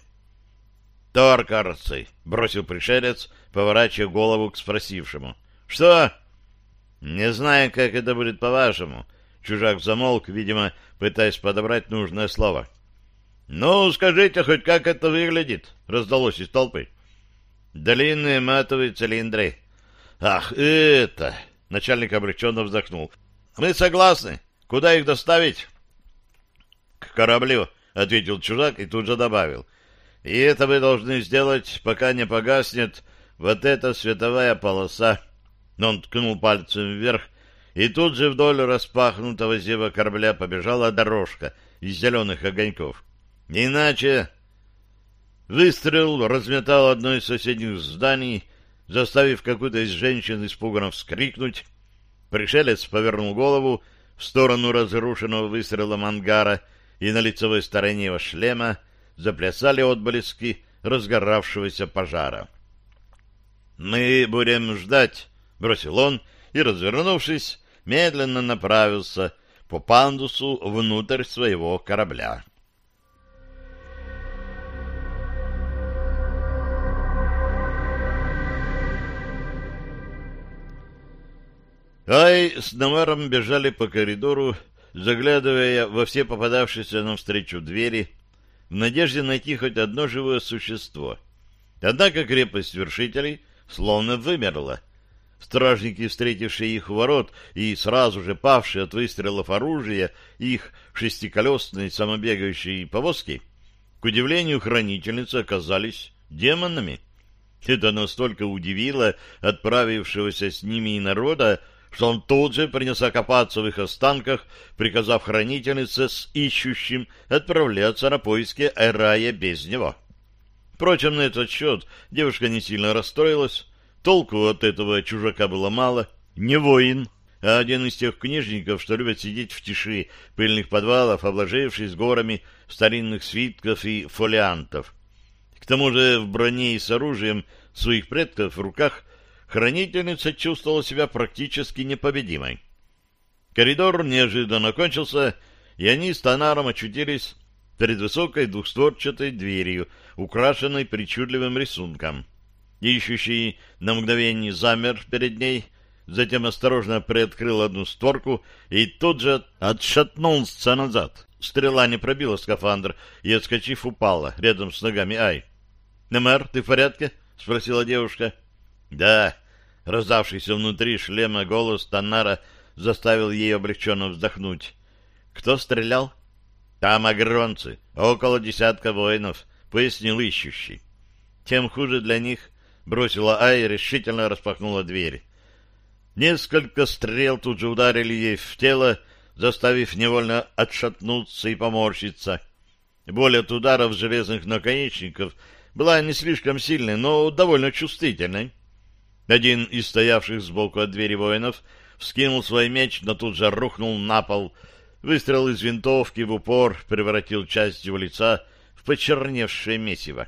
«Торкарцы!» — бросил пришелец, поворачивая голову к спросившему. «Что?» «Не знаю, как это будет по-вашему». Чужак замолк, видимо, пытаясь подобрать нужное слово. «Ну, скажите хоть, как это выглядит?» — раздалось из толпы. «Длинные матовые цилиндры». «Ах, это!» — начальник облегченно вздохнул. «Мы согласны. Куда их доставить?» «К кораблю», — ответил чужак и тут же добавил. «И это вы должны сделать, пока не погаснет вот эта световая полоса». Он ткнул пальцем вверх, и тут же вдоль распахнутого зева корабля побежала дорожка из зеленых огоньков. Иначе... Выстрел разметал одно из соседних зданий, заставив какую-то из женщин испуганно вскрикнуть. Пришелец повернул голову в сторону разрушенного выстрелом ангара, и на лицевой стороне его шлема заплясали отблески разгоравшегося пожара. «Мы будем ждать», — бросил он, и, развернувшись, медленно направился по пандусу внутрь своего корабля. Ай с Намаром бежали по коридору, заглядывая во все попадавшиеся навстречу двери, в надежде найти хоть одно живое существо. Однако крепость вершителей словно вымерла. Стражники, встретившие их у ворот и сразу же павшие от выстрелов оружия их шестиколесной самобегающей повозки, к удивлению хранительницы оказались демонами. Это настолько удивило отправившегося с ними и народа, что он тут же принялся копаться в их останках, приказав хранительнице с ищущим отправляться на поиски Эрая без него. Впрочем, на этот счет девушка не сильно расстроилась. Толку от этого чужака было мало. Не воин, а один из тех книжников, что любят сидеть в тиши пыльных подвалов, обложившись горами старинных свитков и фолиантов. К тому же в броне и с оружием своих предков в руках хранительница чувствовала себя практически непобедимой. Коридор неожиданно кончился, и они с Танаром очутились перед высокой двухстворчатой дверью, украшенной причудливым рисунком. Ищущий на мгновение замер перед ней, затем осторожно приоткрыл одну створку и тут же отшатнулся назад. Стрела не пробила скафандр и, отскочив, упала рядом с ногами Ай. — Немер, ты в порядке? — спросила девушка. — Да, Раздавшийся внутри шлема голос Танара заставил ей облегченно вздохнуть. «Кто стрелял?» «Там агронцы, около десятка воинов», — пояснил ищущий. «Тем хуже для них», — бросила Ай и решительно распахнула дверь. Несколько стрел тут же ударили ей в тело, заставив невольно отшатнуться и поморщиться. Боль от ударов железных наконечников была не слишком сильной, но довольно чувствительной. Один из стоявших сбоку от двери воинов вскинул свой меч, но тут же рухнул на пол. Выстрел из винтовки в упор превратил часть его лица в почерневшее месиво.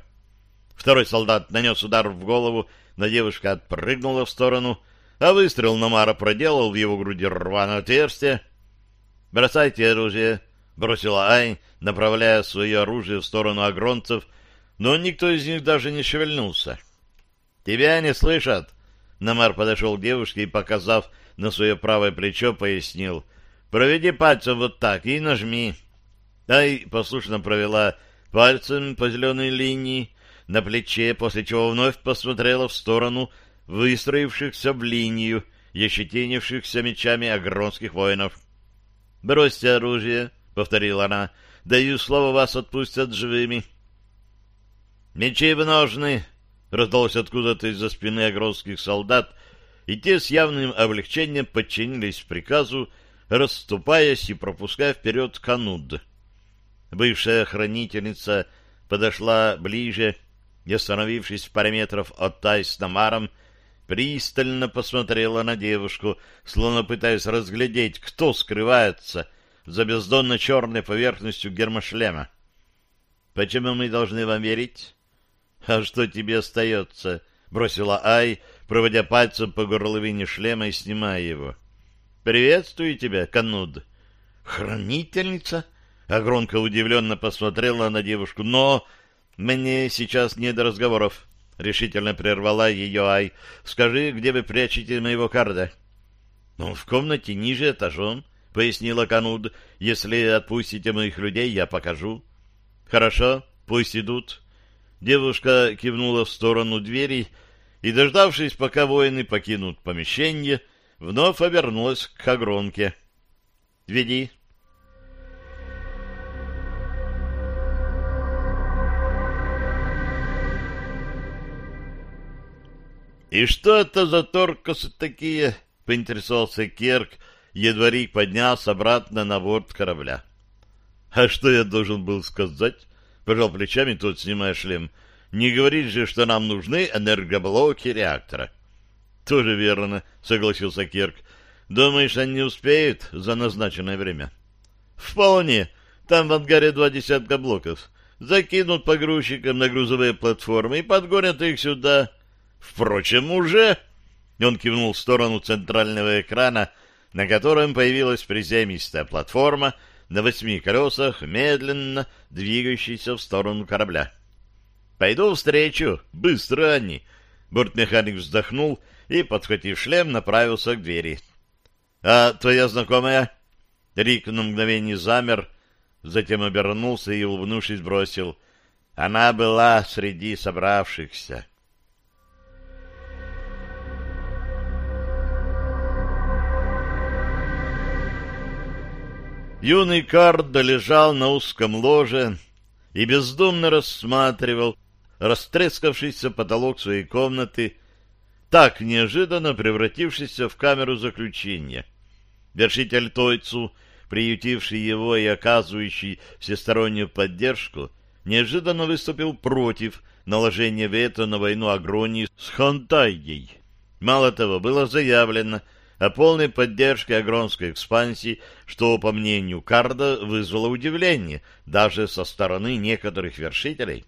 Второй солдат нанес удар в голову, но девушка отпрыгнула в сторону, а выстрел Намара проделал в его груди рваное отверстие. «Бросайте оружие!» — бросила Ай, направляя свое оружие в сторону агронцев, но никто из них даже не шевельнулся. «Тебя не слышат!» Намар подошел к девушке и, показав на свое правое плечо, пояснил. «Проведи пальцем вот так и нажми». Ай послушно провела пальцем по зеленой линии на плече, после чего вновь посмотрела в сторону выстроившихся в линию и ощетинившихся мечами агронских воинов. «Бросьте оружие», — повторила она. «Даю слово, вас отпустят живыми». «Мечи в ножны!» — раздалось откуда-то из-за спины огрозских солдат, и те с явным облегчением подчинились приказу, расступаясь и пропуская вперед кануд. Бывшая хранительница подошла ближе и, остановившись в паре метров от Тай с Намаром, пристально посмотрела на девушку, словно пытаясь разглядеть, кто скрывается за бездонно черной поверхностью гермошлема. «Почему мы должны вам верить?» «А что тебе остается?» — бросила Ай, проводя пальцем по горловине шлема и снимая его. «Приветствую тебя, Кануд». «Хранительница?» — Агронка удивленно посмотрела на девушку. «Но мне сейчас не до разговоров». — решительно прервала ее Ай. — Скажи, где вы прячете моего карда? — Он в комнате ниже этажом, — пояснила Кануд. — Если отпустите моих людей, я покажу. — Хорошо, пусть идут. Девушка кивнула в сторону двери и, дождавшись, пока воины покинут помещение, вновь обернулась к огромке. — Веди. «И что это за торкосы такие?» — поинтересовался Керк, едва Рик поднялся обратно на борт корабля. «А что я должен был сказать?» — пожал плечами тот, снимая шлем. «Не говорит же, что нам нужны энергоблоки реактора». «Тоже верно», — согласился Керк. «Думаешь, они успеют за назначенное время?» «Вполне. Там в ангаре два десятка блоков. Закинут погрузчикам на грузовые платформы и подгонят их сюда». Впрочем, уже... Он кивнул в сторону центрального экрана, на котором появилась приземистая платформа на восьми колесах, медленно двигающаяся в сторону корабля. «Пойду встречу. Быстро они!» Бортмеханик вздохнул и, подхватив шлем, направился к двери. «А твоя знакомая?» Рик на мгновение замер, затем обернулся и, улыбнувшись, бросил. «Она была среди собравшихся». Юный Кардо лежал на узком ложе и бездумно рассматривал растрескавшийся потолок своей комнаты, так неожиданно превратившийся в камеру заключения. Вершитель Тойцу, приютивший его и оказывающий всестороннюю поддержку, неожиданно выступил против наложения вето на войну Агронии с Хантайей. Мало того, было заявлено, о полной поддержке агронской экспансии, что, по мнению Карда, вызвало удивление даже со стороны некоторых вершителей.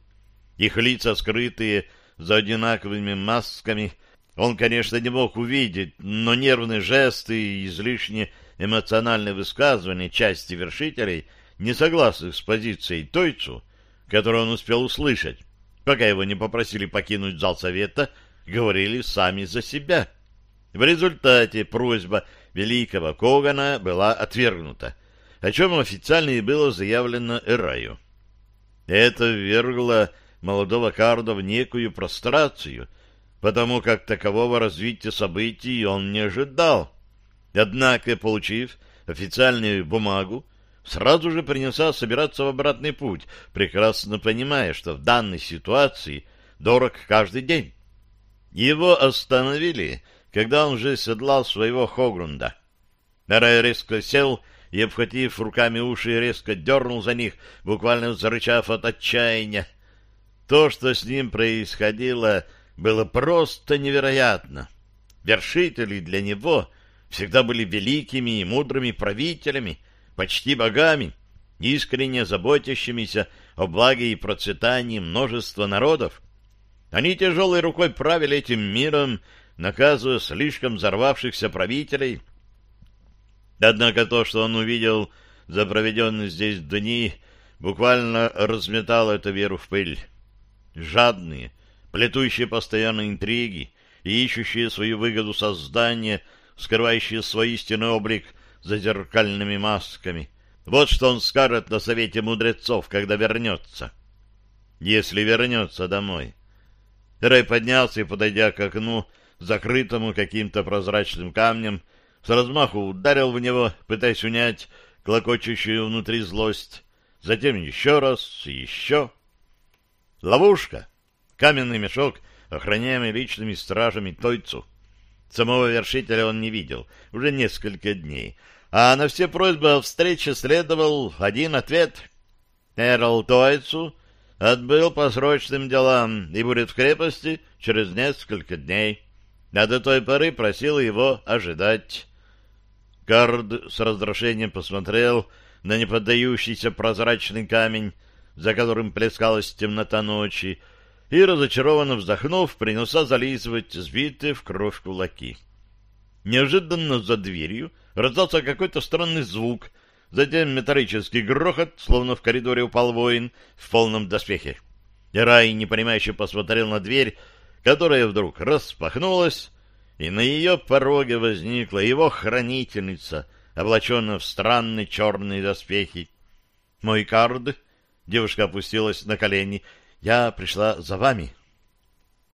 Их лица, скрытые за одинаковыми масками, он, конечно, не мог увидеть, но нервные жесты и излишне эмоциональные высказывания части вершителей, не согласных с позицией Тойцу, которую он успел услышать, пока его не попросили покинуть зал совета, говорили сами за себя. В результате просьба великого Когана была отвергнута, о чем официально и было заявлено Эраю. Это ввергло молодого Карда в некую прострацию, потому как такового развития событий он не ожидал. Однако, получив официальную бумагу, сразу же принялся собираться в обратный путь, прекрасно понимая, что в данной ситуации дорог каждый день. Его остановили когда он уже седлал своего Хогрунда. Рай резко сел и, обхватив руками уши, резко дернул за них, буквально зарычав от отчаяния. То, что с ним происходило, было просто невероятно. Вершители для него всегда были великими и мудрыми правителями, почти богами, искренне заботящимися о благе и процветании множества народов. Они тяжелой рукой правили этим миром, наказывая слишком взорвавшихся правителей. Однако то, что он увидел за проведенные здесь дни, буквально разметало эту веру в пыль. Жадные, плетущие постоянно интриги и ищущие свою выгоду создания, скрывающие свой истинный облик за зеркальными масками. Вот что он скажет на совете мудрецов, когда вернется. Если вернется домой. Рэй поднялся и, подойдя к окну, закрытому каким-то прозрачным камнем, с размаху ударил в него, пытаясь унять клокочущую внутри злость, затем еще раз, еще. Ловушка. Каменный мешок, охраняемый личными стражами Тойцу. Самого вершителя он не видел уже несколько дней, а на все просьбы о встрече следовал один ответ. Эрл Тойцу отбыл по срочным делам и будет в крепости через несколько дней, а до той поры просил его ожидать. Гард с раздражением посмотрел на неподдающийся прозрачный камень, за которым плескалась темнота ночи, и, разочарованно вздохнув, принялся зализывать сбитые в кровь кулаки. Неожиданно за дверью раздался какой-то странный звук, затем металлический грохот, словно в коридоре упал воин в полном доспехе. Рай, непонимающе, посмотрел на дверь, которая вдруг распахнулась, и на ее пороге возникла его хранительница, облаченная в странные черные доспехи. «Мой кард!» — девушка опустилась на колени. «Я пришла за вами».